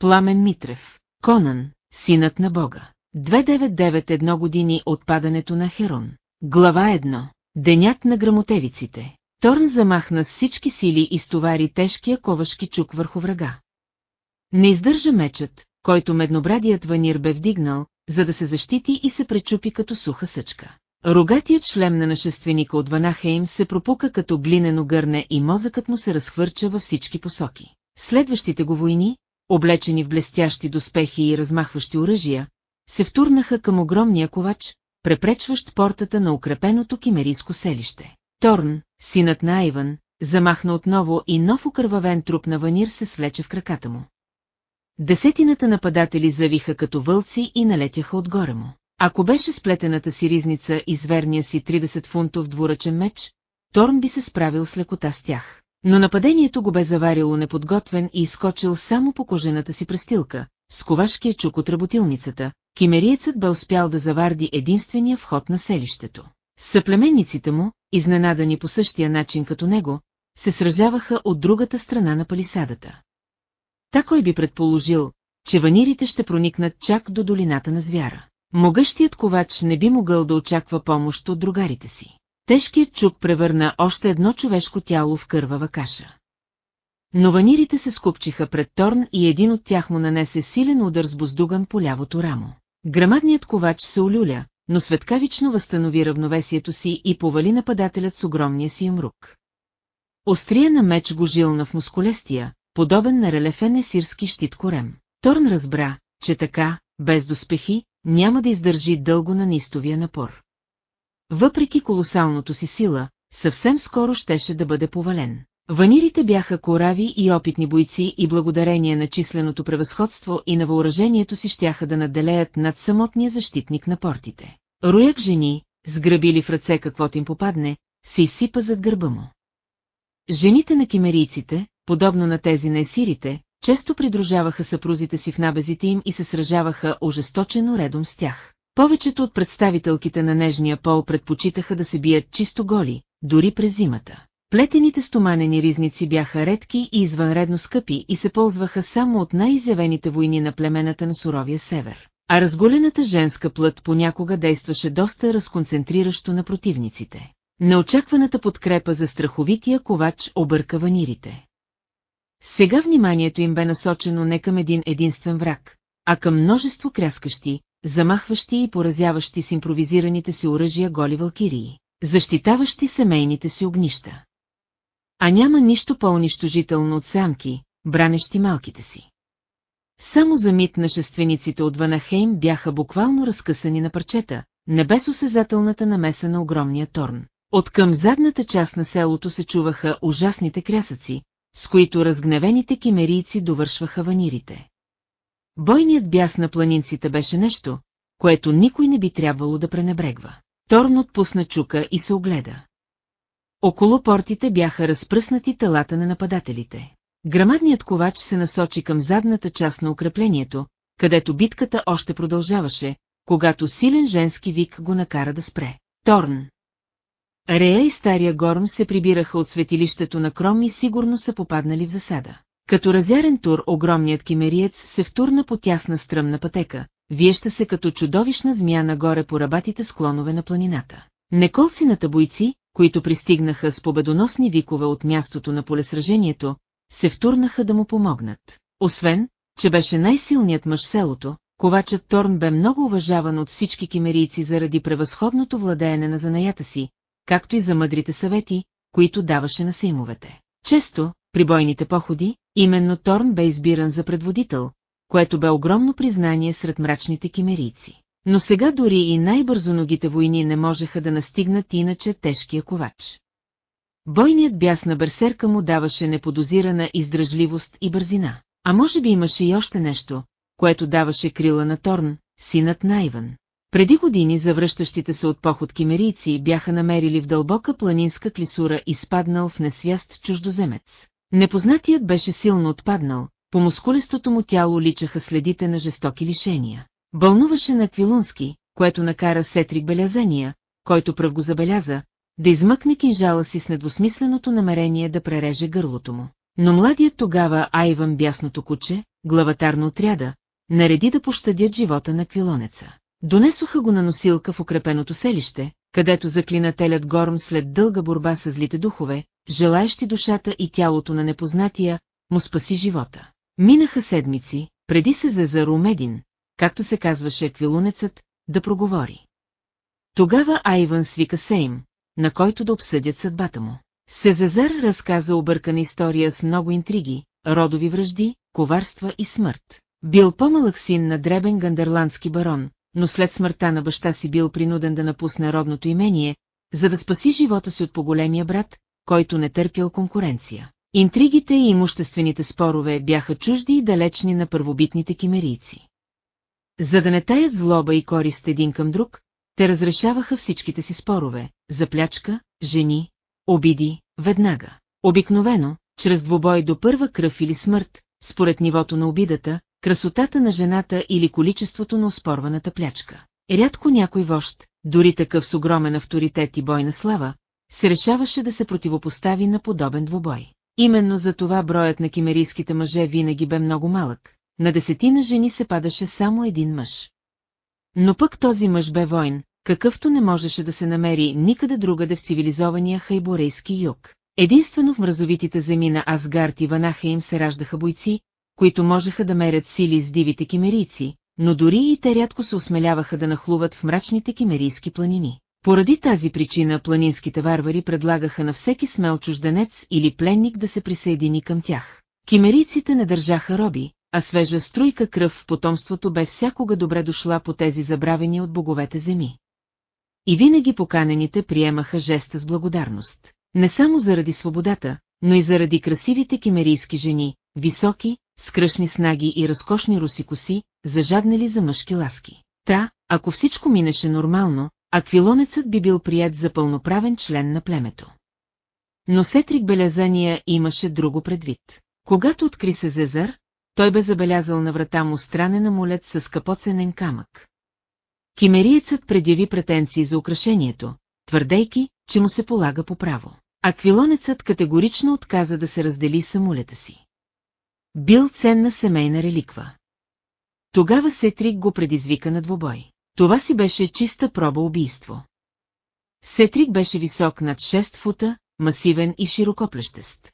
Пламен Митрев. Конан, синът на Бога. 2991 години от падането на Херон. Глава 1. Денят на грамотевиците. Торн замахна с всички сили и стовари тежкия ковашки чук върху врага. Не издържа мечът, който меднобрадият ванир бе вдигнал, за да се защити и се пречупи като суха съчка. Рогатият шлем на нашественика от Ванахейм се пропука като глинено гърне и мозъкът му се разхвърча във всички посоки. Следващите го войни, облечени в блестящи доспехи и размахващи оръжия, се втурнаха към огромния ковач, препречващ портата на укрепеното кимерийско селище. Торн, синът на Айван, замахна отново и нов окървавен труп на ванир се свлече в краката му. Десетината нападатели завиха като вълци и налетяха отгоре му. Ако беше сплетената си ризница и зверния си 30-фунтов двуръчен меч, Торн би се справил с лекота с тях. Но нападението го бе заварило неподготвен и изкочил само по кожената си престилка, с ковашкия чук от работилницата, кимериецът бе успял да заварди единствения вход на селището. Съплеменниците му, изненадани по същия начин като него, се сражаваха от другата страна на палисадата. Та кой би предположил, че ванирите ще проникнат чак до долината на звяра. Могъщият ковач не би могъл да очаква помощ от другарите си. Тежкият чук превърна още едно човешко тяло в кървава каша. Но ванирите се скупчиха пред Торн и един от тях му нанесе силен удар с буздуган по лявото рамо. Грамадният ковач се олюля, но светкавично възстанови равновесието си и повали нападателят с огромния си юмрук. Острия на меч го жилна в мускулестия, подобен на релефен есирски щит корем. Торн разбра, че така, без доспехи, няма да издържи дълго на нистовия напор. Въпреки колосалното си сила, съвсем скоро щеше да бъде повален. Ванирите бяха корави и опитни бойци и благодарение на численото превъзходство и на въоръжението си щяха да наделеят над самотния защитник на портите. Рояк жени, сграбили в ръце каквото им попадне, се изсипа зад гърба му. Жените на кимерийците, подобно на тези на есирите, често придружаваха съпрузите си в набезите им и се сражаваха ожесточено редом с тях. Повечето от представителките на нежния пол предпочитаха да се бият чисто голи, дори през зимата. Плетените стоманени ризници бяха редки и извънредно скъпи и се ползваха само от най-изявените войни на племената на суровия север. А разголената женска плът понякога действаше доста разконцентриращо на противниците. Неочакваната подкрепа за страховития ковач обърка ванирите. Сега вниманието им бе насочено не към един единствен враг, а към множество кряскащи, замахващи и поразяващи с импровизираните си оръжия голи валкирии, защитаващи семейните си огнища. А няма нищо по-унищожително от самки, бранещи малките си. Само за мит на шествениците от Ванахейм бяха буквално разкъсани на парчета, небесосезателната намеса на огромния торн. От към задната част на селото се чуваха ужасните крясъци, с които разгневените кимерийци довършваха ванирите. Бойният бяс на планинците беше нещо, което никой не би трябвало да пренебрегва. Торн отпусна чука и се огледа. Около портите бяха разпръснати телата на нападателите. Грамадният ковач се насочи към задната част на укреплението, където битката още продължаваше, когато силен женски вик го накара да спре. Торн! Рея и стария Горм се прибираха от светилището на Кром и сигурно са попаднали в засада. Като разярен тур огромният кимериец се втурна по тясна стръмна пътека, виеща се като чудовищна змия нагоре по рабатите склонове на планината. Неколцината бойци, които пристигнаха с победоносни викове от мястото на полесражението, се втурнаха да му помогнат. Освен, че беше най-силният мъж селото, ковачът Торн бе много уважаван от всички кимерийци заради превъзходното владеене на занаята си, както и за мъдрите съвети, които даваше на сеймовете. Често, при бойните походи, именно Торн бе избиран за предводител, което бе огромно признание сред мрачните кимерийци. Но сега дори и най-бързоногите войни не можеха да настигнат иначе тежкия ковач. Бойният бяс на берсерка му даваше неподозирана издръжливост и бързина. А може би имаше и още нещо, което даваше крила на Торн, синът на Иван. Преди години завръщащите се от поход кимерийци бяха намерили в дълбока планинска клисура изпаднал в несвяст чуждоземец. Непознатият беше силно отпаднал, по мускулистото му тяло личаха следите на жестоки лишения. Бълнуваше на Квилунски, което накара Сетрик Белязания, който пръв го забеляза, да измъкне кинжала си с недвусмисленото намерение да пререже гърлото му. Но младият тогава Айван бясното куче, главатар на отряда, нареди да пощадят живота на квилонеца. Донесоха го на носилка в укрепеното селище, където заклинателят Горм след дълга борба с злите духове, желаещи душата и тялото на непознатия, му спаси живота. Минаха седмици, преди се за Румедин, както се казваше еквилунецът, да проговори. Тогава Айван свика Сейм, на който да обсъдят съдбата му. Сезазар разказа объркана история с много интриги, родови връжди, коварства и смърт. Бил по-малък син на дребен гандерландски барон, но след смъртта на баща си бил принуден да напусне родното имение, за да спаси живота си от поголемия брат, който не търпял конкуренция. Интригите и имуществените спорове бяха чужди и далечни на първобитните кимерийци. За да не таят злоба и корист един към друг, те разрешаваха всичките си спорове, за плячка, жени, обиди, веднага. Обикновено, чрез двубой до първа кръв или смърт, според нивото на обидата, красотата на жената или количеството на оспорваната плячка. Рядко някой вожд, дори такъв с огромен авторитет и бойна слава, се решаваше да се противопостави на подобен двубой. Именно за това броят на кимерийските мъже винаги бе много малък. На десетина жени се падаше само един мъж. Но пък този мъж бе войн, какъвто не можеше да се намери никъде другаде в цивилизования хайборейски юг. Единствено в мразовитите земи на Асгард и Ванахаим се раждаха бойци, които можеха да мерят сили с дивите кимерийци, но дори и те рядко се осмеляваха да нахлуват в мрачните кимерийски планини. Поради тази причина планинските варвари предлагаха на всеки смел чужденец или пленник да се присъедини към тях. Кимерийците не държаха роби, а свежа струйка кръв в потомството бе всякога добре дошла по тези забравени от боговете земи. И винаги поканените приемаха жеста с благодарност. Не само заради свободата, но и заради красивите кимерийски жени, високи, с кръшни снаги и разкошни руси коси, зажаднали за мъжки ласки. Та, ако всичко минеше нормално, аквилонецът би бил прият за пълноправен член на племето. Но Сетрик Белязания имаше друго предвид. Когато откри се Зезър, той бе забелязал на врата му странен амулет с скъпоценен камък. Кимериецът предяви претенции за украшението, твърдейки, че му се полага по право. Аквилонецът категорично отказа да се раздели с амулета си. Бил ценна семейна реликва. Тогава Сетрик го предизвика на двобой. Това си беше чиста проба убийство. Сетрик беше висок над 6 фута, масивен и широкоплещест.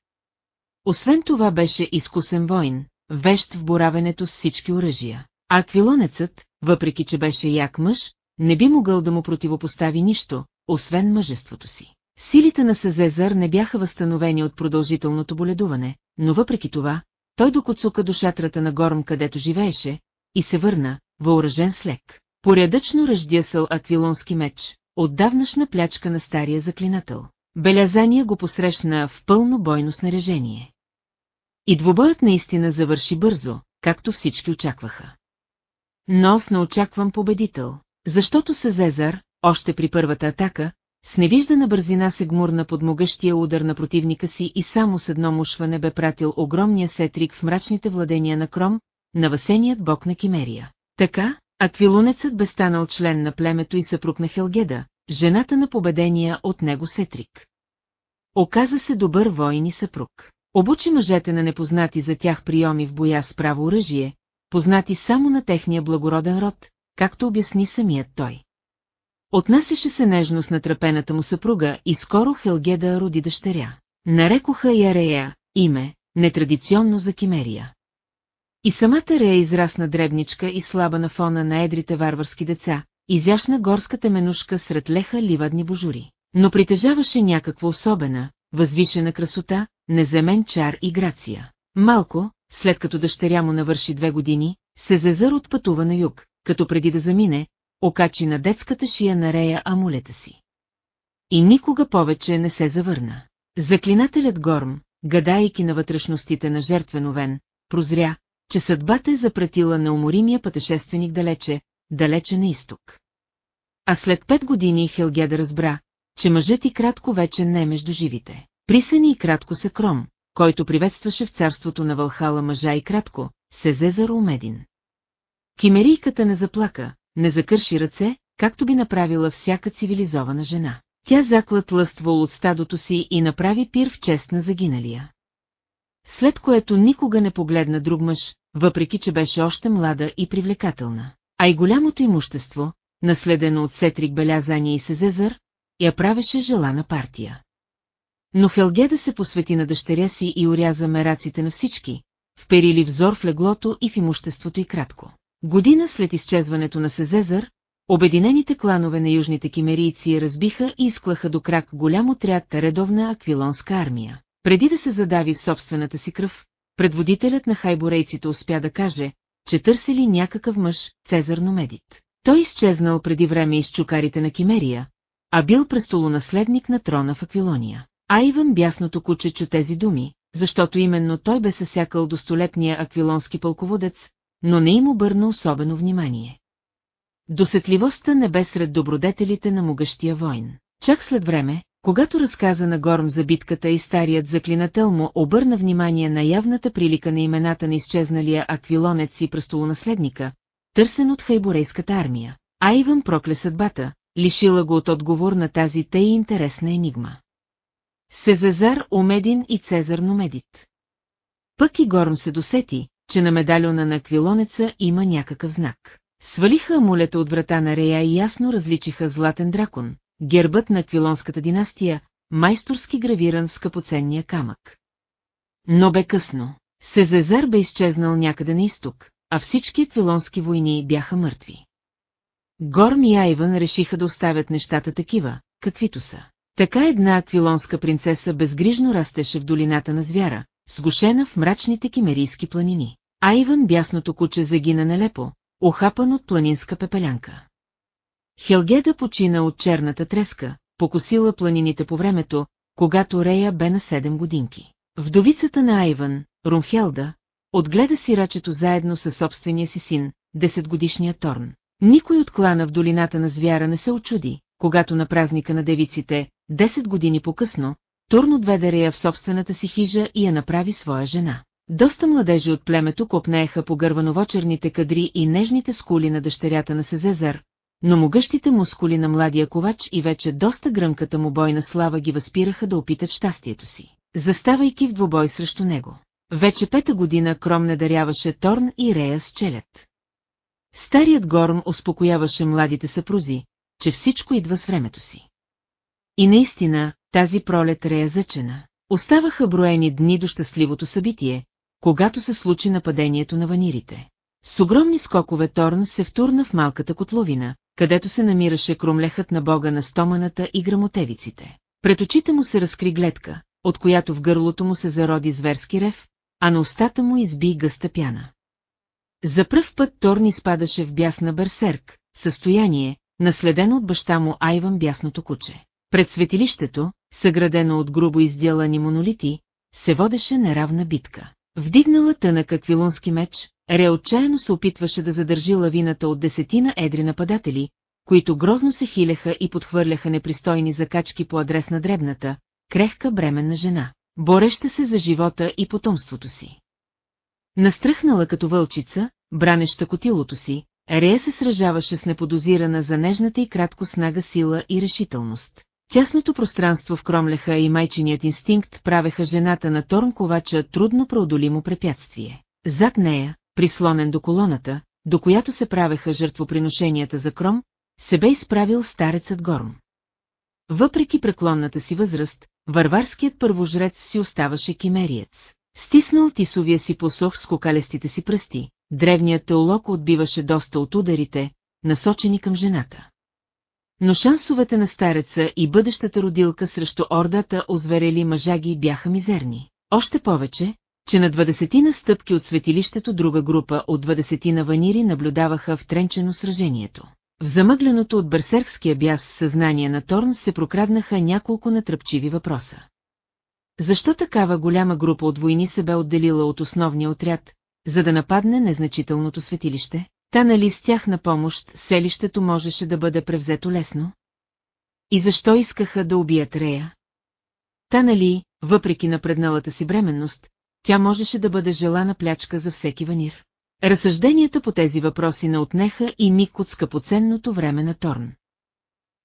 Освен това беше изкусен войн, вещ в боравенето с всички оръжия. Аквилонецът, въпреки че беше як мъж, не би могъл да му противопостави нищо, освен мъжеството си. Силите на Сезезър не бяха възстановени от продължителното боледуване, но въпреки това, той докоцука до шатрата на Горм, където живееше, и се върна, въоръжен с лек. Порядъчно ръждясъл аквилонски меч, отдавнашна плячка на стария заклинател. Белязания го посрещна в пълно бойно снаряжение. И двобоят наистина завърши бързо, както всички очакваха. Но аз не очаквам победител, защото Сезезар, още при първата атака, с невиждана бързина се гмурна под могъщия удар на противника си и само с едно мушване бе пратил огромния сетрик в мрачните владения на Кром, на въсеният бог на Кимерия. Така, Аквилунецът бе станал член на племето и съпруг на Хелгеда, жената на победения от него Сетрик. Оказа се добър воин и съпруг. Обучи мъжете на непознати за тях приеми в боя с право оръжие, познати само на техния благороден род, както обясни самият той. Отнасяше се нежно с натрапената му съпруга и скоро Хелгеда роди дъщеря. Нарекоха я Рея, име, нетрадиционно за Кимерия. И самата Рея израсна дребничка и слаба на фона на едрите варварски деца, изящна горската менушка сред леха ливадни божури. Но притежаваше някаква особена, възвишена красота, неземен чар и грация. Малко, след като дъщеря му навърши две години, се зезър отпътува на юг, като преди да замине, окачи на детската шия на Рея амулета си. И никога повече не се завърна. Заклинателят Горм, гадайки на вътрешностите на жертвеновен, прозря, че съдбата е запратила на уморимия пътешественик далече, далече на изток. А след пет години Хелгеда разбра, че мъжът и кратко вече не е между живите. Присъни и кратко се Кром, който приветстваше в царството на Вълхала мъжа и кратко, се за Румедин. Кимерийката не заплака, не закърши ръце, както би направила всяка цивилизована жена. Тя заклат лъствол от стадото си и направи пир в чест на загиналия. След което никога не погледна друг мъж, въпреки че беше още млада и привлекателна. А и голямото имущество, наследено от Сетрик Белязани и Сезезър, я правеше желана партия. Но Хелгеда се посвети на дъщеря си и уряза мераците на всички, вперили взор в леглото и в имуществото и кратко. Година след изчезването на Сезезър, обединените кланове на южните кимерийци разбиха и изклаха до крак голям отряд редовна аквилонска армия. Преди да се задави в собствената си кръв, предводителят на хайборейците успя да каже, че търсили някакъв мъж, Цезар Номедит. Той изчезнал преди време из чукарите на Кимерия, а бил престолонаследник на трона в Аквилония. А Иван бясното куче чу тези думи, защото именно той бе съсякал достолепния аквилонски пълководец, но не им обърна особено внимание. Досетливостта не бе сред добродетелите на могъщия войн. Чак след време, когато разказа на Горм за битката и старият заклинател му обърна внимание на явната прилика на имената на изчезналия аквилонец и престолонаследника, търсен от хайборейската армия. А Иван прокле съдбата, лишила го от отговор на тази тъй интересна енигма. Сезазар Омедин и Цезар Номедит. Пък и Горм се досети, че на медальона на аквилонеца има някакъв знак. Свалиха амулета от врата на Рея и ясно различиха златен дракон, гербът на аквилонската династия, майсторски гравиран в скъпоценния камък. Но бе късно. Сезезар бе изчезнал някъде на изток, а всички аквилонски войни бяха мъртви. Горм и Айван решиха да оставят нещата такива, каквито са. Така една аквилонска принцеса безгрижно растеше в долината на звяра, сгушена в мрачните кимерийски планини. Айван бясното куче загина нелепо, охапан от планинска пепелянка. Хелгеда почина от черната треска, покосила планините по времето, когато Рея бе на 7 годинки. Вдовицата на Айван, Румхелда, отгледа сирачето заедно със собствения си син, 10-годишния Торн. Никой от клана в долината на звяра не се очуди, когато на празника на девиците, 10 години по-късно, Турн отведе Рея в собствената си хижа и я направи своя жена. Доста младежи от племето копнееха по гървановочерните кадри и нежните скули на дъщерята на Сезезар, но могъщите мускули на младия ковач и вече доста гръмката му бойна слава ги възпираха да опитат щастието си, заставайки в двубой срещу него. Вече пета година Кром не даряваше Торн и Рея с челят. Старият Горм успокояваше младите съпрузи, че всичко идва с времето си. И наистина, тази пролет Рея зачена. Оставаха броени дни до щастливото събитие, когато се случи нападението на ванирите. С огромни скокове Торн се втурна в малката котловина, където се намираше кромлехът на бога на стоманата и грамотевиците. Пред очите му се разкри гледка, от която в гърлото му се зароди зверски рев, а на устата му изби гъста пяна. За пръв път Торн изпадаше в бясна берсерк, състояние, наследено от баща му Айван бясното куче. Пред светилището, съградено от грубо изделани монолити, се водеше неравна битка. Вдигнала тънък аквилонски меч, Ре отчаяно се опитваше да задържи лавината от десетина едри нападатели, които грозно се хилеха и подхвърляха непристойни закачки по адрес на дребната, крехка бременна жена, бореща се за живота и потомството си. Настръхнала като вълчица, бранеща котилото си, Рея се сражаваше с неподозирана за нежната и кратко снага сила и решителност. Тясното пространство в кромлеха и майчиният инстинкт правеха жената на Торн Ковача трудно преодолимо препятствие. Зад нея, прислонен до колоната, до която се правеха жертвоприношенията за Кром, се бе изправил старецът Горм. Въпреки преклонната си възраст, варварският първожрец си оставаше кимериец. Стиснал тисовия си посох с кокалестите си пръсти, древният теолог отбиваше доста от ударите, насочени към жената. Но шансовете на стареца и бъдещата родилка срещу ордата озверели мъжаги бяха мизерни. Още повече, че на двадесетина стъпки от светилището друга група от двадесетина ванири наблюдаваха втренчено сражението. В замъгленото от берсеркския бяс съзнание на Торн се прокраднаха няколко натръпчиви въпроса. Защо такава голяма група от войни се бе отделила от основния отряд, за да нападне незначителното светилище? Та нали с тях на помощ селището можеше да бъде превзето лесно? И защо искаха да убият Рея? Та нали, въпреки напредналата си бременност, тя можеше да бъде желана плячка за всеки ванир. Разсъжденията по тези въпроси не отнеха и миг от скъпоценното време на Торн.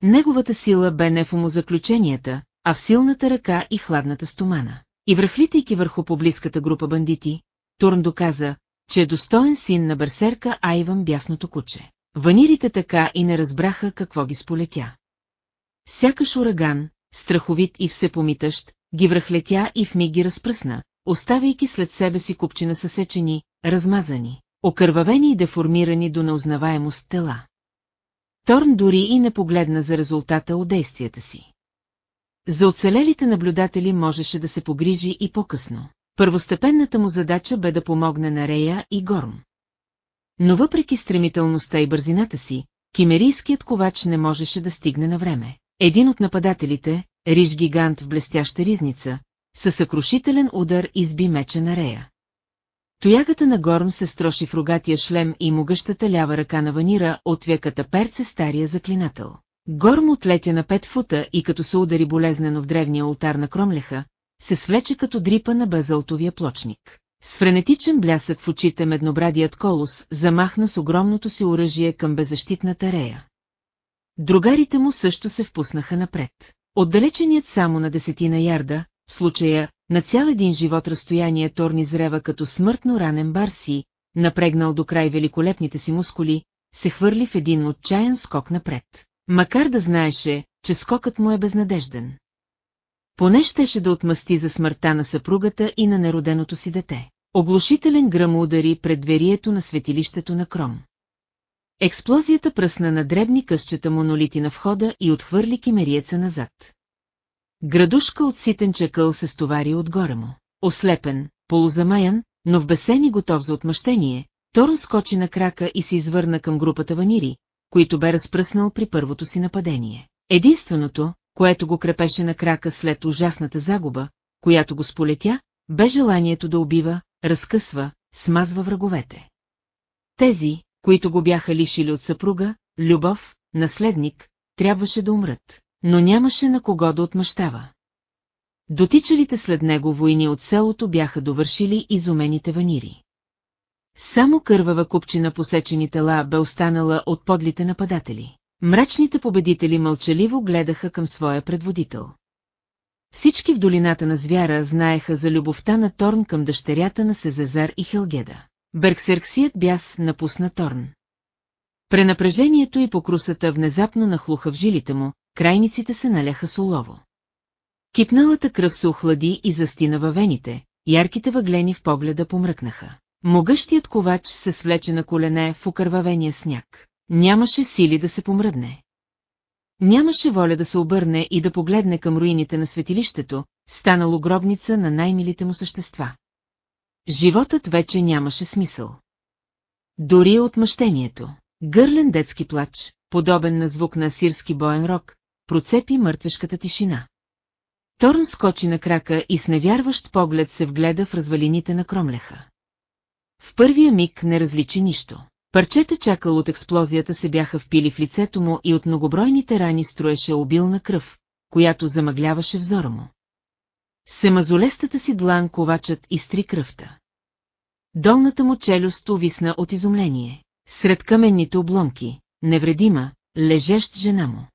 Неговата сила бе не в умозаключенията, а в силната ръка и хладната стомана. И връхлитайки върху поблизката група бандити, Турн доказа, че е достоен син на берсерка Айван бясното куче. Ванирите така и не разбраха какво ги сполетя. Сякаш ураган, страховит и всепомитащ, ги връхлетя и в миг ги разпръсна, оставяйки след себе си купчина съсечени, размазани, окървавени и деформирани до неузнаваемост тела. Торн дори и не погледна за резултата от действията си. За оцелелите наблюдатели можеше да се погрижи и по-късно. Първостепенната му задача бе да помогне на Рея и Горм. Но въпреки стремителността и бързината си, кимерийският ковач не можеше да стигне на време. Един от нападателите, риж гигант в блестяща ризница, със съкрушителен удар изби меча на Рея. Тоягата на Горм се строши в рогатия шлем и могъщата лява ръка на Ванира отвяката перце стария заклинател. Горм отлетя на пет фута и като се удари болезнено в древния ултар на Кромлеха, се свлече като дрипа на базалтовия плочник. С френетичен блясък в очите меднобрадият колос замахна с огромното си оръжие към беззащитната рея. Другарите му също се впуснаха напред. Отдалеченият само на десетина ярда, в случая на цял един живот разстояние Торни зрева като смъртно ранен барси, напрегнал до край великолепните си мускули, се хвърли в един отчаян скок напред. Макар да знаеше, че скокът му е безнадежден. Поне щеше да отмъсти за смъртта на съпругата и на нероденото си дете. Оглушителен гръм удари пред дверието на светилището на Кром. Експлозията пръсна на дребни късчета монолити на входа и отхвърли кимериеца назад. Градушка от ситен чакъл се стовари отгоре му. Ослепен, полузамаян, но в бесен готов за отмъщение, Торн скочи на крака и се извърна към групата ванири, които бе разпръснал при първото си нападение. Единственото, което го крепеше на крака след ужасната загуба, която го сполетя, бе желанието да убива, разкъсва, смазва враговете. Тези, които го бяха лишили от съпруга, любов, наследник, трябваше да умрат, но нямаше на кого да отмъщава. Дотичалите след него войни от селото бяха довършили изумените ванири. Само кървава купчина посечени тела бе останала от подлите нападатели. Мрачните победители мълчаливо гледаха към своя предводител. Всички в долината на звяра знаеха за любовта на Торн към дъщерята на Сезезар и Хелгеда. Берксерксият бяс напусна Торн. Пренапрежението и покрусата внезапно нахлуха в жилите му, крайниците се наляха с улово. Кипналата кръв се охлади и застина във вените, ярките въглени в погледа помръкнаха. Могъщият ковач се свлече на колене в окървавения сняг. Нямаше сили да се помръдне. Нямаше воля да се обърне и да погледне към руините на светилището, станало гробница на най-милите му същества. Животът вече нямаше смисъл. Дори отмъщението. Гърлен детски плач, подобен на звук на сирски боен рок, процепи мъртвешката тишина. Торн скочи на крака и с невярващ поглед се вгледа в развалините на Кромлеха. В първия миг не различи нищо. Парчета чакал от експлозията се бяха впили в лицето му и от многобройните рани строеше обилна кръв, която замъгляваше взора му. Семазолестата си длан ковачът изтри кръвта. Долната му челюст увисна от изумление. Сред каменните обломки, невредима, лежещ жена му.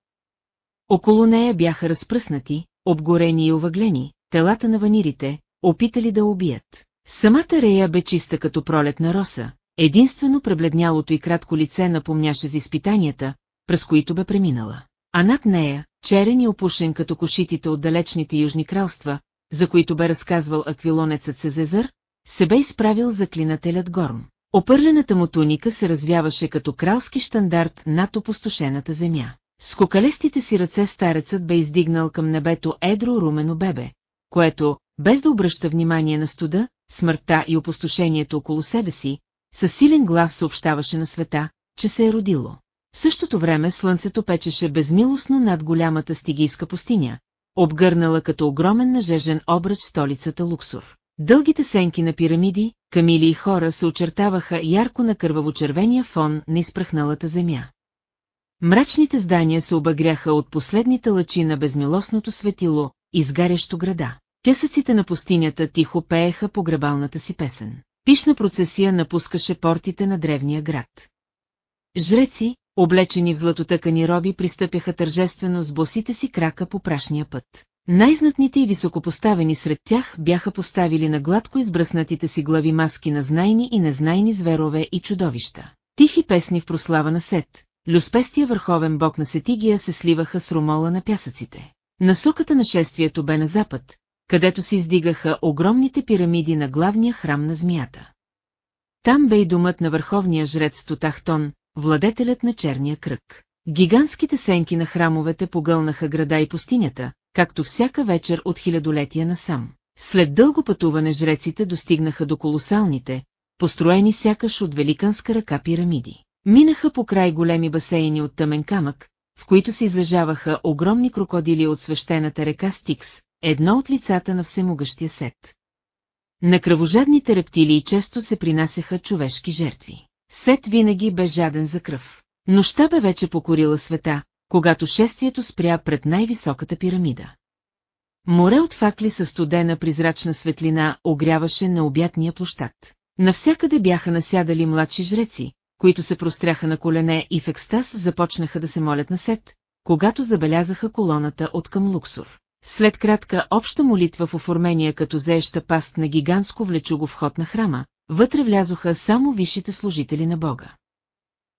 Около нея бяха разпръснати, обгорени и овъглени, телата на ванирите, опитали да убият. Самата Рея бе чиста като пролетна роса, единствено пребледнялото и кратко лице напомняше за изпитанията, през които бе преминала. А над нея, черен и опушен като кошитите от далечните южни кралства, за които бе разказвал аквилонецът Сезезър, се бе изправил заклинателят Горм. Опърлената му туника се развяваше като кралски штандарт над опустошената земя. С кокалестите си ръце старецът бе издигнал към небето едро румено бебе, което, без да обръща внимание на студа, смъртта и опустошението около себе си, със силен глас съобщаваше на света, че се е родило. В същото време слънцето печеше безмилостно над голямата стигийска пустиня, обгърнала като огромен нажежен обръч столицата Луксор. Дългите сенки на пирамиди, камили и хора се очертаваха ярко на кърваво-червения фон на изпрахналата земя. Мрачните здания се обагряха от последните лъчи на безмилостното светило, изгарящо града. Тясъците на пустинята тихо пееха погребалната си песен. Пишна процесия напускаше портите на древния град. Жреци, облечени в златотъкани роби, пристъпяха тържествено с босите си крака по прашния път. Най-знатните и високопоставени сред тях бяха поставили на гладко избръснатите си глави маски на знайни и незнайни зверове и чудовища. Тихи песни в прослава на Сет, люспестия върховен бог на Сетигия се сливаха с ромола на пясъците. Насоката на шествието бе на запад, където се издигаха огромните пирамиди на главния храм на змията. Там бе и домът на върховния жрец Тотахтон, владетелят на черния кръг. Гигантските сенки на храмовете погълнаха града и пустинята, както всяка вечер от хилядолетия насам. След дълго пътуване жреците достигнаха до колосалните, построени сякаш от великанска ръка пирамиди. Минаха по край големи басейни от тъмен камък, в които се излежаваха огромни крокодили от свещената река Стикс, едно от лицата на всемогъщия сет. На кръвожадните рептилии често се принасяха човешки жертви. Сет винаги бе жаден за кръв. Нощта бе вече покорила света, когато шествието спря пред най-високата пирамида. Море от факли със студена призрачна светлина огряваше на обятния площад. Навсякъде бяха насядали младши жреци, които се простряха на колене и в екстаз започнаха да се молят на Сет, когато забелязаха колоната от към Луксор. След кратка обща молитва в оформения като зееща паст на гигантско влечуго вход на храма, вътре влязоха само висшите служители на Бога.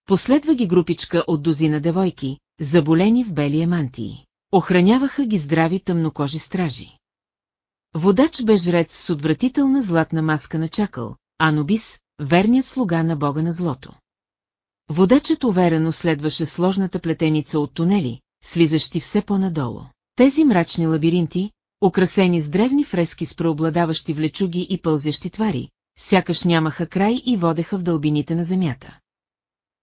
Последва ги групичка от дозина девойки, заболени в бели емантии. Охраняваха ги здрави тъмнокожи стражи. Водач бе жрец с отвратителна златна маска на чакъл, Анубис, верният слуга на бога на злото. Водачът уверено следваше сложната плетеница от тунели, слизащи все по-надолу. Тези мрачни лабиринти, украсени с древни фрески с преобладаващи влечуги и пълзящи твари, сякаш нямаха край и водеха в дълбините на земята.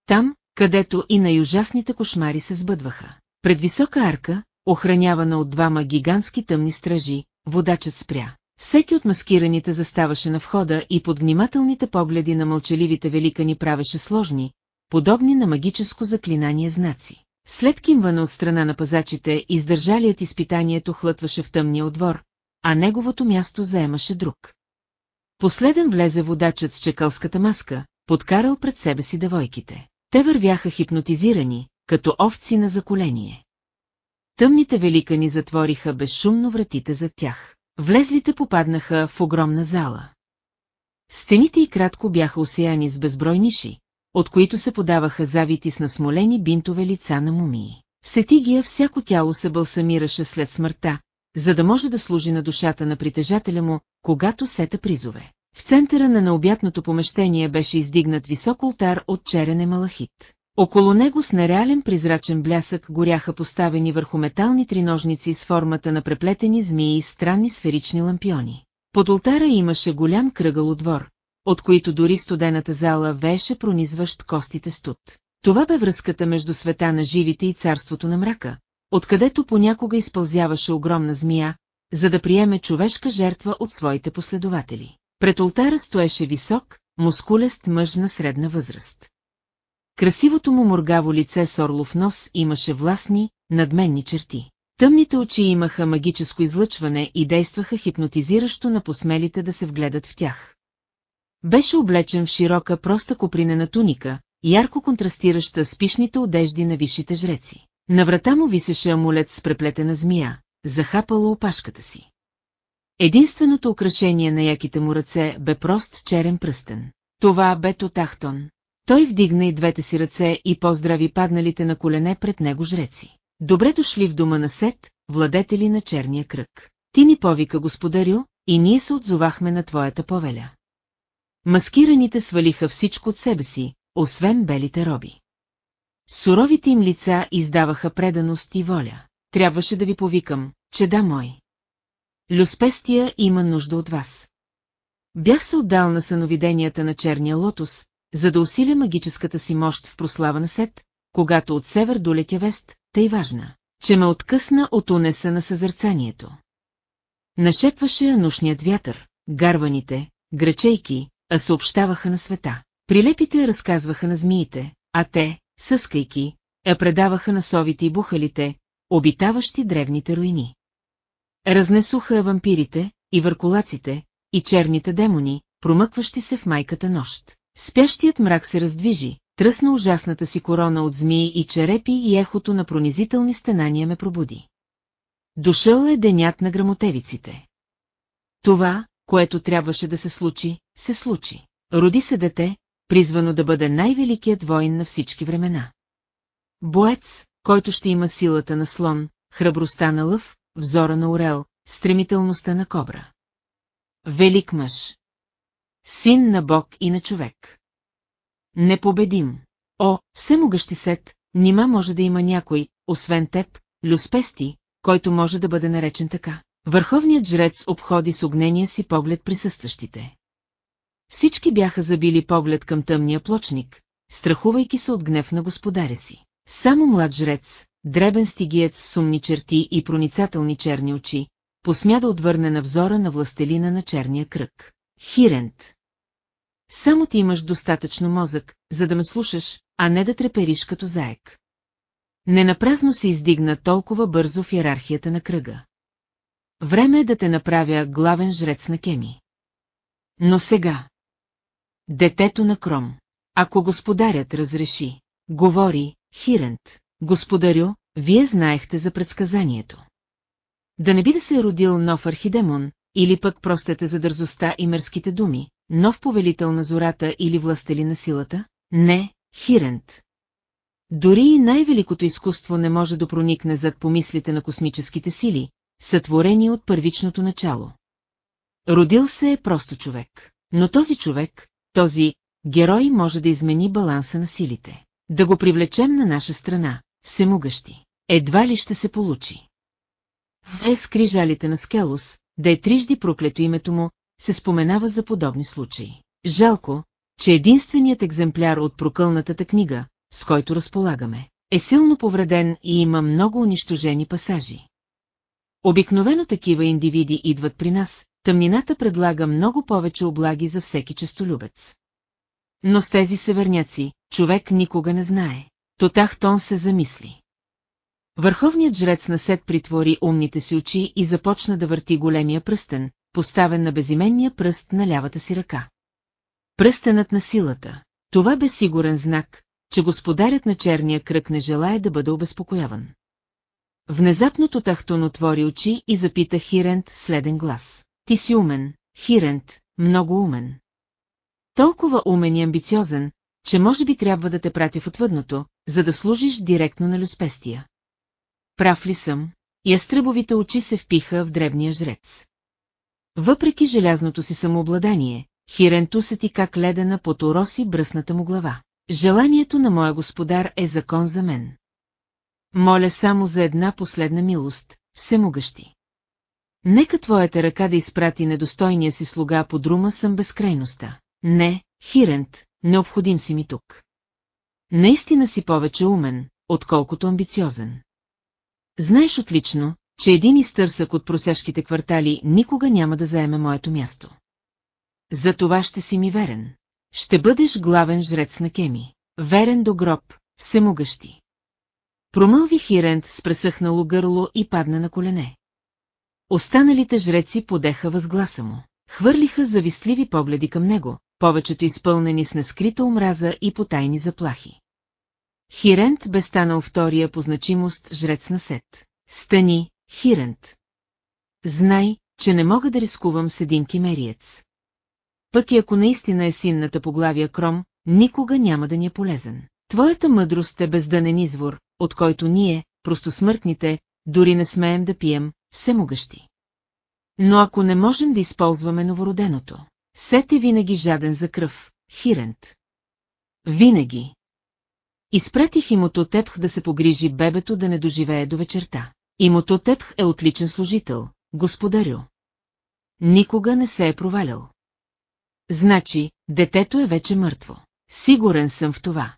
Там, където и най-ужасните кошмари се сбъдваха. Пред висока арка, охранявана от двама гигантски тъмни стражи, водачът спря. Всеки от маскираните заставаше на входа и под внимателните погледи на мълчаливите великани правеше сложни, подобни на магическо заклинание знаци. След кимвана от страна на пазачите, издържалият изпитанието хлътваше в тъмния отвор, а неговото място заемаше друг. Последен влезе водачът с чекалската маска, подкарал пред себе си девойките. Те вървяха хипнотизирани, като овци на заколение. Тъмните великани затвориха безшумно вратите зад тях. Влезлите попаднаха в огромна зала. Стените и кратко бяха осеяни с безброй ниши, от които се подаваха завити с насмолени бинтове лица на мумии. Сетигия всяко тяло се бълсамираше след смъртта, за да може да служи на душата на притежателя му, когато сета призове. В центъра на необятното помещение беше издигнат висок ултар от черен малахит. Около него с нереален призрачен блясък горяха поставени върху метални триножници с формата на преплетени змии и странни сферични лампиони. Под ултара имаше голям кръгъл отвор, от които дори студената зала вееше пронизващ костите студ. Това бе връзката между света на живите и царството на мрака, откъдето понякога изпълзяваше огромна змия, за да приеме човешка жертва от своите последователи. Пред ултара стоеше висок, мускулест мъж на средна възраст. Красивото му моргаво лице с орлов нос имаше властни, надменни черти. Тъмните очи имаха магическо излъчване и действаха хипнотизиращо на посмелите да се вгледат в тях. Беше облечен в широка проста копринена туника, ярко контрастираща с пишните одежди на висшите жреци. На врата му висеше амулет с преплетена змия, захапала опашката си. Единственото украшение на яките му ръце бе прост черен пръстен. Това бе Тотахтон. Той вдигна и двете си ръце и поздрави падналите на колене пред него жреци. Добре дошли в дома на Сет, владетели на черния кръг. Ти ни повика господарю, и ние се отзовахме на твоята повеля. Маскираните свалиха всичко от себе си, освен белите роби. Суровите им лица издаваха преданост и воля. Трябваше да ви повикам, че да мой. Люспестия има нужда от вас. Бях се отдал на съновиденията на черния лотос, за да усиля магическата си мощ в прослава на Сет, когато от север долетя вест, тъй важна, че ме откъсна от унеса на съзърцанието. Нашепваше анушният вятър, гарваните, гречейки, а съобщаваха на света. Прилепите разказваха на змиите, а те, съскайки, я предаваха на совите и бухалите, обитаващи древните руини. Разнесуха вампирите, и въркулаците, и черните демони, промъкващи се в майката нощ. Спящият мрак се раздвижи, тръсна ужасната си корона от змии и черепи и ехото на пронизителни стенания ме пробуди. Дошъл е денят на грамотевиците. Това, което трябваше да се случи, се случи. Роди се дете, призвано да бъде най-великият воин на всички времена. Боец, който ще има силата на слон, храбростта на лъв, взора на орел, стремителността на кобра. Велик мъж. Син на Бог и на човек. Непобедим. О, всемогъщи сет, нима може да има някой, освен теб, люспести, който може да бъде наречен така. Върховният жрец обходи с огнения си поглед присъстващите. Всички бяха забили поглед към тъмния плочник, страхувайки се от гнев на господаря си. Само млад жрец, дребен стигиец с сумни черти и проницателни черни очи, посмя да отвърне на взора на властелина на черния кръг. Хирент. Само ти имаш достатъчно мозък, за да ме слушаш, а не да трепериш като заек. Ненапразно се издигна толкова бързо в иерархията на кръга. Време е да те направя главен жрец на Кеми. Но сега... Детето на Кром. Ако господарят разреши, говори, Хирент, господарю, вие знаехте за предсказанието. Да не би да се е родил нов архидемон, или пък простете за дързостта и мърските думи, нов повелител на зората или властели на силата? Не, Хирент. Дори и най-великото изкуство не може да проникне зад помислите на космическите сили, сътворени от първичното начало. Родил се е просто човек, но този човек, този герой може да измени баланса на силите. Да го привлечем на наша страна, всемогъщи. Едва ли ще се получи. Е скрижалите на Скелус, да е трижди проклето името му, се споменава за подобни случаи. Жалко, че единственият екземпляр от прокълнатата книга, с който разполагаме, е силно повреден и има много унищожени пасажи. Обикновено такива индивиди идват при нас, тъмнината предлага много повече облаги за всеки честолюбец. Но с тези северняци, човек никога не знае. Тотахтон се замисли. Върховният жрец на Сет притвори умните си очи и започна да върти големия пръстен, поставен на безименния пръст на лявата си ръка. Пръстенът на силата. Това бе сигурен знак, че господарят на черния кръг не желая да бъде обезпокояван. Внезапно Тотахтон отвори очи и запита Хирент следен глас. Ти си умен, Хирент, много умен. Толкова умен и амбициозен, че може би трябва да те пратя в отвъдното, за да служиш директно на люспестия. Прав ли съм? Ястребовите очи се впиха в дребния жрец. Въпреки желязното си самообладание, Хирент усети как ледена под уроси бръсната му глава. Желанието на моя господар е закон за мен. Моля само за една последна милост, всемогъщи. Нека твоята ръка да изпрати недостойния си слуга под рума съм безкрайността. Не, Хирент, необходим си ми тук. Наистина си повече умен, отколкото амбициозен. Знаеш отлично, че един изтърсък от просяшките квартали никога няма да заеме моето място. За това ще си ми верен. Ще бъдеш главен жрец на Кеми. Верен до гроб, всемогъщи. Промълви Хирент с пресъхнало гърло и падна на колене. Останалите жреци подеха възгласа му. Хвърлиха завистливи погледи към него, повечето изпълнени с нескрита омраза и потайни заплахи. Хирент бе станал втория по значимост жрец на Сет. Стани, Хирент. Знай, че не мога да рискувам с един кимериец. Пък и ако наистина е синната поглавия Кром, никога няма да ни е полезен. Твоята мъдрост е бездънен извор, от който ние, просто смъртните, дори не смеем да пием, всемогъщи. Но ако не можем да използваме новороденото, Сет е винаги жаден за кръв, Хирент. Винаги. Изпратих Имототепх да се погрижи бебето да не доживее до вечерта. Имототепх е отличен служител, господарю. Никога не се е провалял. Значи, детето е вече мъртво. Сигурен съм в това.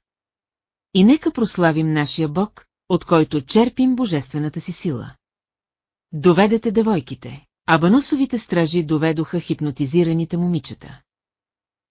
И нека прославим нашия Бог, от който черпим божествената си сила. Доведете девойките, а баносовите стражи доведоха хипнотизираните момичета.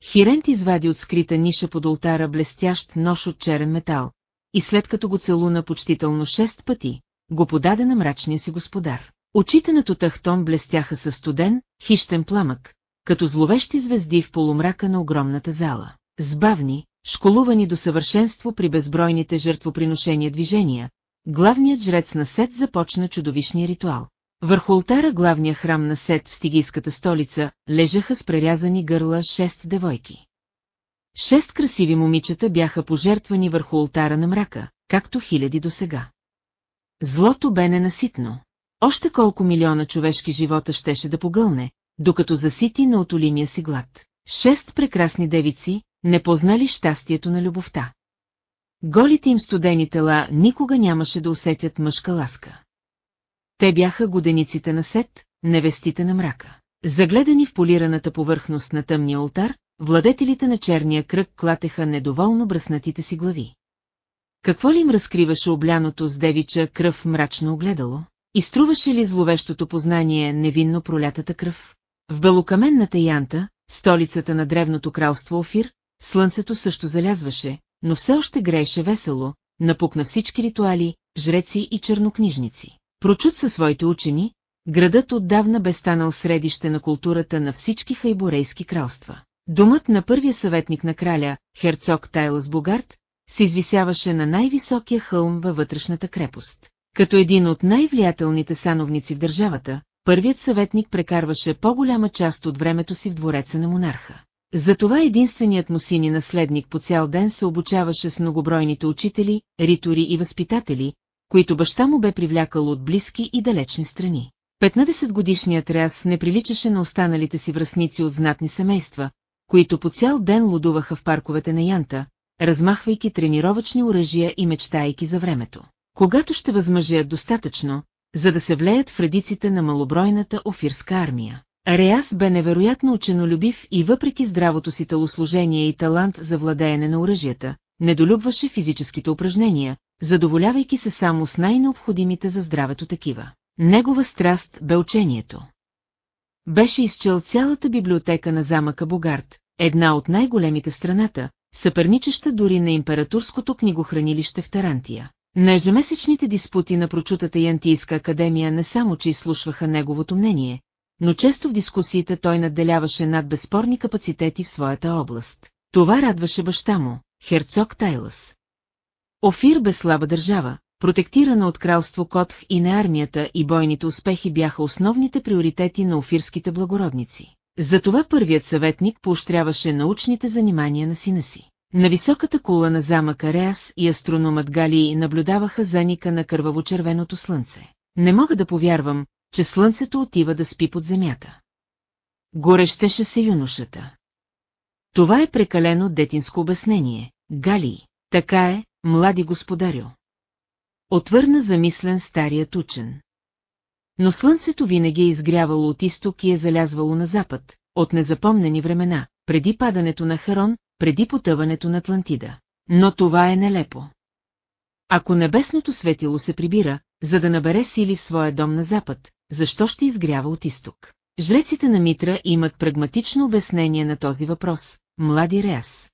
Хирент извади от скрита ниша под ултара блестящ нож от черен метал, и след като го целуна почтително шест пъти, го подаде на мрачния си господар. Очите на Тотахтон блестяха със студен, хищен пламък, като зловещи звезди в полумрака на огромната зала. Сбавни, школувани до съвършенство при безбройните жертвоприношения движения, главният жрец на Сет започна чудовищния ритуал. Върху ултара главния храм на Сет в стигийската столица лежаха с прерязани гърла шест девойки. Шест красиви момичета бяха пожертвани върху ултара на мрака, както хиляди досега. Злото бе ненаситно. Още колко милиона човешки живота щеше да погълне, докато засити на отолимия си глад. Шест прекрасни девици, не познали щастието на любовта. Голите им студени тела никога нямаше да усетят мъжка ласка. Те бяха годениците на Сет, невестите на мрака. Загледани в полираната повърхност на тъмния ултар, владетелите на черния кръг клатеха недоволно бръснатите си глави. Какво ли им разкриваше обляното с девича кръв мрачно огледало? И струваше ли зловещото познание невинно пролятата кръв? В белокаменната янта, столицата на древното кралство Офир, слънцето също залязваше, но все още грееше весело, напукна всички ритуали, жреци и чернокнижници. Прочут със своите учени, градът отдавна бе станал средище на културата на всички хайборейски кралства. Домът на първия съветник на краля, херцог Тайлас Богарт, се извисяваше на най-високия хълм във вътрешната крепост. Като един от най-влиятелните сановници в държавата, първият съветник прекарваше по-голяма част от времето си в двореца на монарха. Затова единственият му син и наследник по цял ден се обучаваше с многобройните учители, ритори и възпитатели, които баща му бе привлякал от близки и далечни страни. 15-годишният Реас не приличаше на останалите си връзници от знатни семейства, които по цял ден лудуваха в парковете на Янта, размахвайки тренировъчни оръжия и мечтайки за времето. Когато ще възмъжеят достатъчно, за да се влеят в редиците на малобройната офирска армия. Реас бе невероятно ученолюбив и въпреки здравото си телосложение и талант за владеене на оръжията, недолюбваше физическите упражнения, задоволявайки се само с най-необходимите за здравето такива. Негова страст бе учението. Беше изчел цялата библиотека на замъка Богарт, една от най-големите страната, съперничеща дори на императорското книгохранилище в Тарантия. На ежемесечните диспути на прочутата Янтийска академия не само, че изслушваха неговото мнение, но често в дискусиите той надделяваше над безспорни капацитети в своята област. Това радваше баща му, херцог Тайлас. Офир бе слаба държава, протектирана от кралство Котх и на армията и бойните успехи бяха основните приоритети на офирските благородници. Затова първият съветник поощряваше научните занимания на сина си. На високата кула на замъка Реас и астрономът Гали наблюдаваха заника на кърваво-червеното слънце. Не мога да повярвам, че слънцето отива да спи под земята. Горещеше се юношата. Това е прекалено детинско обяснение, Гали. Така е, млади господарю. Отвърна замислен старият учен. Но слънцето винаги е изгрявало от изток и е залязвало на запад, от незапомнени времена, преди падането на Харон, преди потъването на Атлантида. Но това е нелепо. Ако небесното светило се прибира, за да набере сили в своя дом на запад, защо ще изгрява от изток? Жреците на Митра имат прагматично обяснение на този въпрос, млади Реас.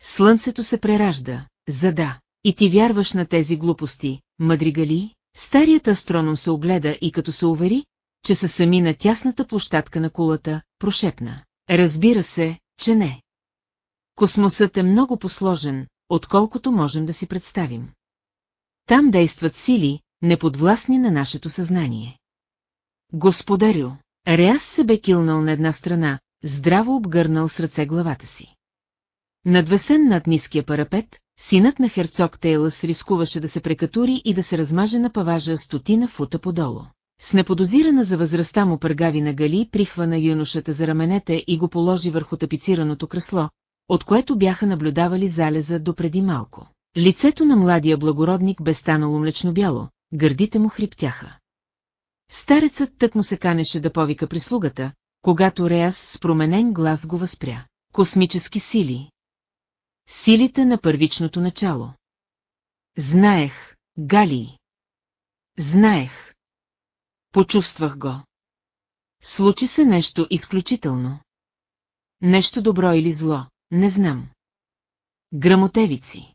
Слънцето се преражда, за да. И ти вярваш на тези глупости, мъдригали? Старият астроном се огледа и като се увери, че са сами на тясната площадка на кулата, прошепна. Разбира се, че не. Космосът е много посложен, отколкото можем да си представим. Там действат сили, неподвластни на нашето съзнание. Господарю, Реас се бе килнал на една страна, здраво обгърнал с ръце главата си. Надвесен над ниския парапет, синът на херцог Тейлъс рискуваше да се прекатури и да се размаже на паважа стотина фута подолу. С неподозирана за възрастта му пъргавина Гали прихвана юношата за раменете и го положи върху тапицираното кресло, от което бяха наблюдавали залеза допреди малко. Лицето на младия благородник бе станало млечно-бяло, гърдите му хриптяха. Старецът тък му се канеше да повика прислугата, когато Реас с променен глас го възпря. Космически сили. Силите на първичното начало. Знаех, Гали. Знаех. Почувствах го. Случи се нещо изключително. Нещо добро или зло, не знам. Грамотевици.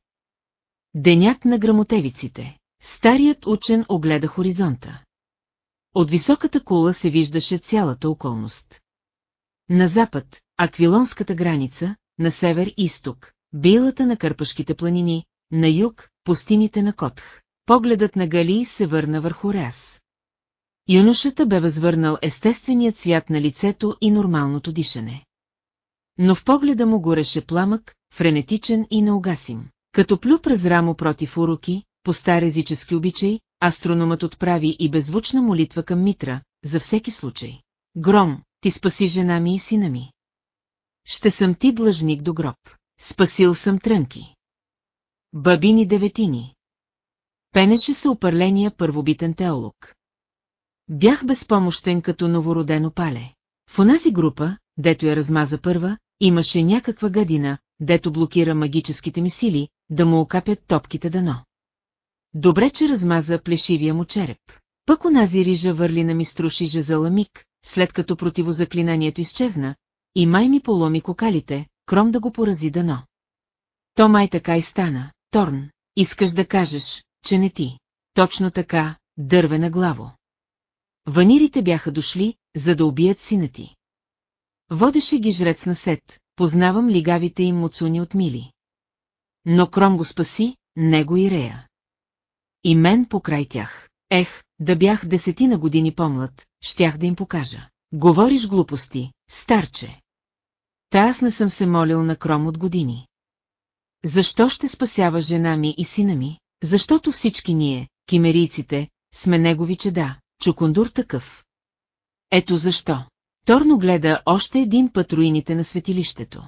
Денят на грамотевиците. Старият учен огледа хоризонта. От високата кула се виждаше цялата околност. На запад, Аквилонската граница, на север-исток, билата на Кърпашките планини, на юг, пустините на Котх. Погледът на Гали се върна върху Ряс. Юношата бе възвърнал естественият свят на лицето и нормалното дишане. Но в погледа му гореше пламък, френетичен и неугасим. Като плю през рамо против уроки, по стар езически обичай, астрономът отправи и беззвучна молитва към Митра, за всеки случай. Гром, ти спаси жена ми и сина ми. Ще съм ти длъжник до гроб. Спасил съм трънки. Бабини деветини. Пенеше се опърления първобитен теолог. Бях безпомощен като новородено пале. В онази група, дето я размаза първа, имаше някаква гадина, дето блокира магическите ми сили, да му окапят топките дано. Добре, че размаза плешивия му череп. Пък онази рижа върлина ми струши жезала миг, след като противозаклинанието изчезна, и май ми поломи кокалите, кром да го порази дано. То май така и стана, Торн, искаш да кажеш, че не ти. Точно така, дървена главо. Ванирите бяха дошли, за да убият сина ти. Водеше ги жрец на сет, познавам лигавите им муцуни от мили. Но Кром го спаси, него и Рея. И мен покрай тях. Ех, да бях десетина години по-млад, щях да им покажа. Говориш глупости, старче. Та аз не съм се молил на Кром от години. Защо ще спасява жена ми и сина ми? Защото всички ние, кимерийците, сме негови чеда, чукундур такъв. Ето защо. Торно гледа още един път руините на светилището.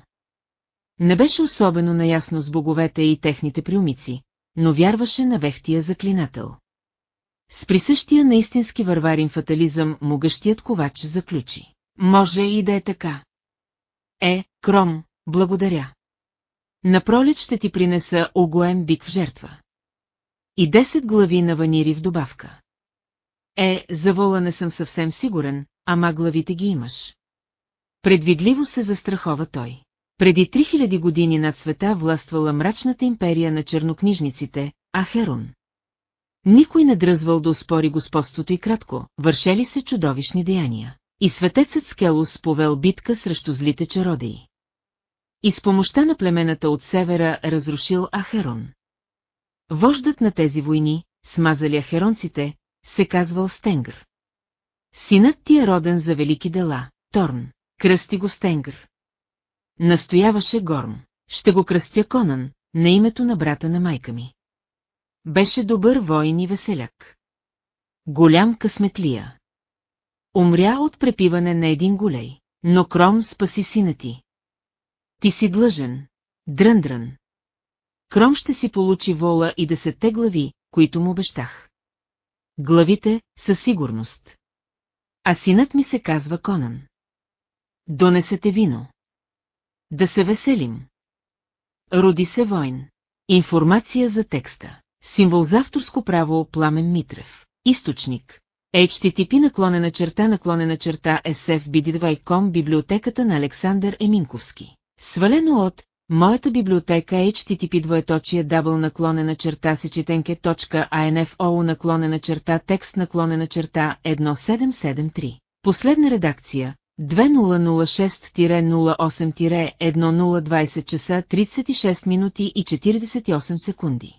Не беше особено наясно с боговете и техните приумици, но вярваше на вехтия заклинател. С присъщия на истински варварин фатализъм могъщият ковач заключи. Може и да е така. Е, Кром, благодаря. На пролет ще ти принеса огоем бик в жертва. И 10 глави на ванири в добавка. Е, за вола не съм съвсем сигурен, ама главите ги имаш. Предвидливо се застрахова той. Преди 3000 години над света властвала мрачната империя на чернокнижниците, Ахерон. Никой не дръзвал да успори господството и кратко, вършели се чудовищни деяния. И светецът Скелус повел битка срещу злите чародеи. И с помощта на племената от севера разрушил Ахерон. Вождът на тези войни, смазали ахеронците, се казвал Стенгър. Синът ти е роден за велики дела, Торн, кръсти го Стенгър. Настояваше Горм. Ще го кръстя Конан, на името на брата на майка ми. Беше добър воин и веселяк. Голям късметлия. Умря от препиване на един голей, но Кром спаси сина ти. Ти си длъжен, дръндрън. Кром ще си получи вола и десетте глави, които му обещах. Главите, със сигурност. А синът ми се казва Конан. Донесете вино. Да се веселим. Роди се войн. Информация за текста. Символ за авторско право Пламен Митрев. Източник. HTTP наклонена черта наклонена черта SFBD2.com Библиотеката на Александър Еминковски. Свалено от Моята библиотека HTTP двоеточие дабл наклонена черта сечетенке.info наклонена черта текст наклонена черта 1773. Последна редакция 2006-08-1020 часа 36 минути и 48 секунди.